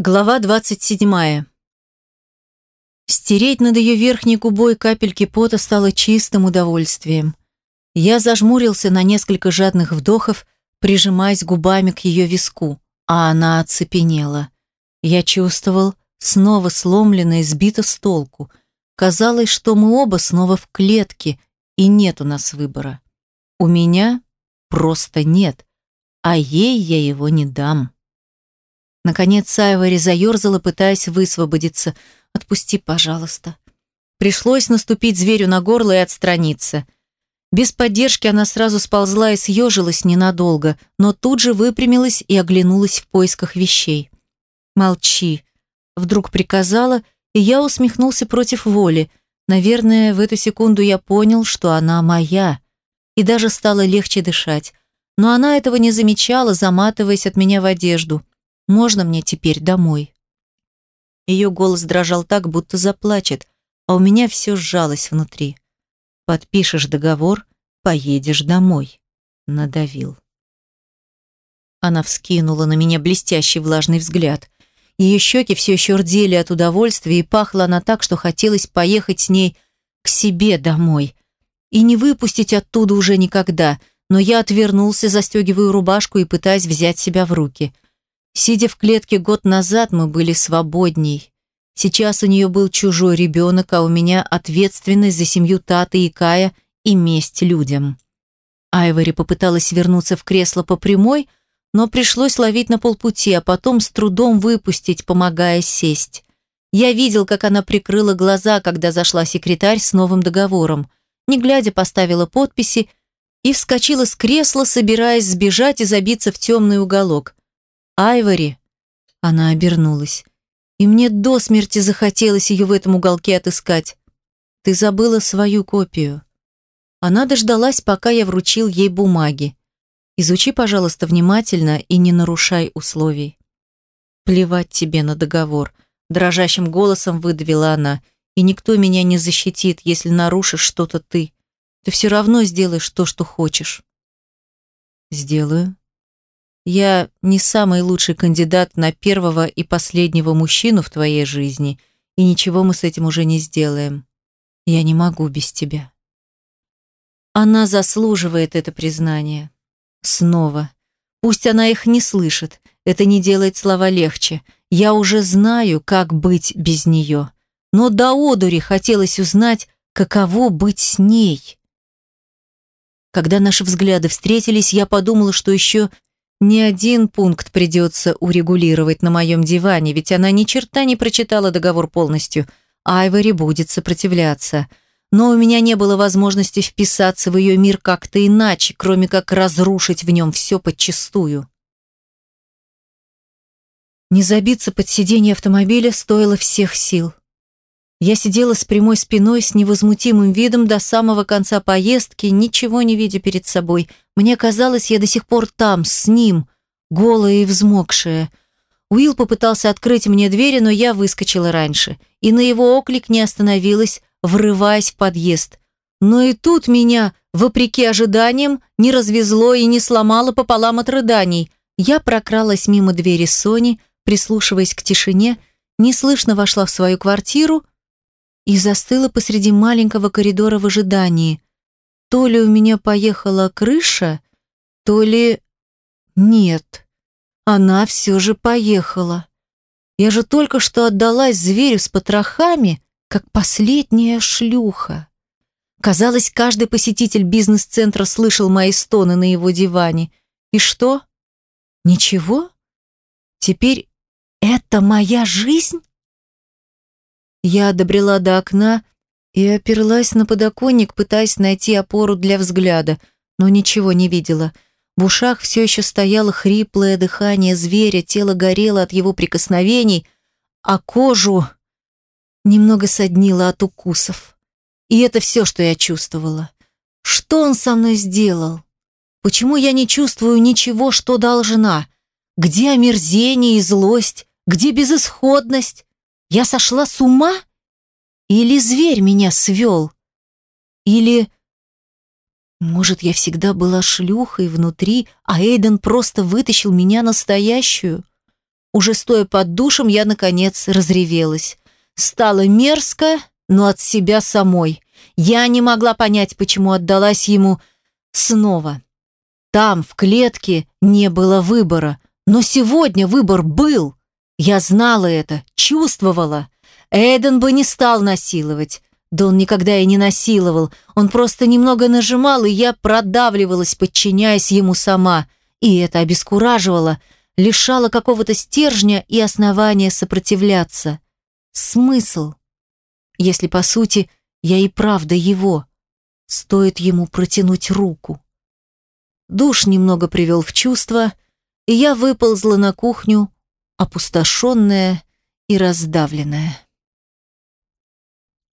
Глава 27. Стереть над ее верхней губой капельки пота стало чистым удовольствием. Я зажмурился на несколько жадных вдохов, прижимаясь губами к ее виску, а она оцепенела. Я чувствовал, снова сломлена и сбита с толку. Казалось, что мы оба снова в клетке, и нет у нас выбора. У меня просто нет, а ей я его не дам. Наконец Сайвари заерзала, пытаясь высвободиться. «Отпусти, пожалуйста». Пришлось наступить зверю на горло и отстраниться. Без поддержки она сразу сползла и съежилась ненадолго, но тут же выпрямилась и оглянулась в поисках вещей. «Молчи», — вдруг приказала, и я усмехнулся против воли. Наверное, в эту секунду я понял, что она моя, и даже стало легче дышать. Но она этого не замечала, заматываясь от меня в одежду. Можно мне теперь домой?» Ее голос дрожал так, будто заплачет, а у меня все сжалось внутри. «Подпишешь договор, поедешь домой», — надавил. Она вскинула на меня блестящий влажный взгляд. Ее щеки все еще рдели от удовольствия, и пахла она так, что хотелось поехать с ней к себе домой. И не выпустить оттуда уже никогда, но я отвернулся, застегивая рубашку и пытаясь взять себя в руки — Сидя в клетке год назад, мы были свободней. Сейчас у нее был чужой ребенок, а у меня ответственность за семью Таты и Кая и месть людям. Айвори попыталась вернуться в кресло по прямой, но пришлось ловить на полпути, а потом с трудом выпустить, помогая сесть. Я видел, как она прикрыла глаза, когда зашла секретарь с новым договором. Не глядя, поставила подписи и вскочила с кресла, собираясь сбежать и забиться в темный уголок. Айвори!» Она обернулась. И мне до смерти захотелось ее в этом уголке отыскать. Ты забыла свою копию. Она дождалась, пока я вручил ей бумаги. Изучи, пожалуйста, внимательно и не нарушай условий. Плевать тебе на договор, дрожащим голосом выдавила она. И никто меня не защитит, если нарушишь что-то ты. Ты все равно сделаешь то, что хочешь. Сделаю, я не самый лучший кандидат на первого и последнего мужчину в твоей жизни, и ничего мы с этим уже не сделаем. Я не могу без тебя. Она заслуживает это признание. Снова. Пусть она их не слышит, это не делает слова легче. Я уже знаю, как быть без нее. Но до одури хотелось узнать, каково быть с ней. Когда наши взгляды встретились, я подумала, что еще не один пункт придется урегулировать на моем диване, ведь она ни черта не прочитала договор полностью. Айвори будет сопротивляться. Но у меня не было возможности вписаться в ее мир как-то иначе, кроме как разрушить в нем все подчистую. Не забиться под сиденье автомобиля стоило всех сил. Я сидела с прямой спиной, с невозмутимым видом до самого конца поездки, ничего не видя перед собой. Мне казалось, я до сих пор там, с ним, голая и взмокшая. Уилл попытался открыть мне двери, но я выскочила раньше, и на его оклик не остановилась, врываясь в подъезд. Но и тут меня, вопреки ожиданиям, не развезло и не сломало пополам от рыданий. Я прокралась мимо двери Сони, прислушиваясь к тишине, неслышно вошла в свою квартиру — и застыла посреди маленького коридора в ожидании. То ли у меня поехала крыша, то ли... Нет, она все же поехала. Я же только что отдалась зверю с потрохами, как последняя шлюха. Казалось, каждый посетитель бизнес-центра слышал мои стоны на его диване. И что? Ничего? Теперь это моя жизнь? Я добрела до окна и оперлась на подоконник, пытаясь найти опору для взгляда, но ничего не видела. В ушах все еще стояло хриплое дыхание зверя, тело горело от его прикосновений, а кожу немного соднило от укусов. И это все, что я чувствовала. Что он со мной сделал? Почему я не чувствую ничего, что должна? Где омерзение и злость? Где безысходность? Я сошла с ума? Или зверь меня свел? Или... Может, я всегда была шлюхой внутри, а Эйден просто вытащил меня настоящую? Уже стоя под душем, я, наконец, разревелась. Стало мерзко, но от себя самой. Я не могла понять, почему отдалась ему снова. Там, в клетке, не было выбора. Но сегодня выбор был. Я знала это, чувствовала. Эйден бы не стал насиловать. Да он никогда и не насиловал. Он просто немного нажимал, и я продавливалась, подчиняясь ему сама. И это обескураживало, лишало какого-то стержня и основания сопротивляться. Смысл? Если, по сути, я и правда его. Стоит ему протянуть руку. Душ немного привел в чувство, и я выползла на кухню, опустошенная и раздавленная.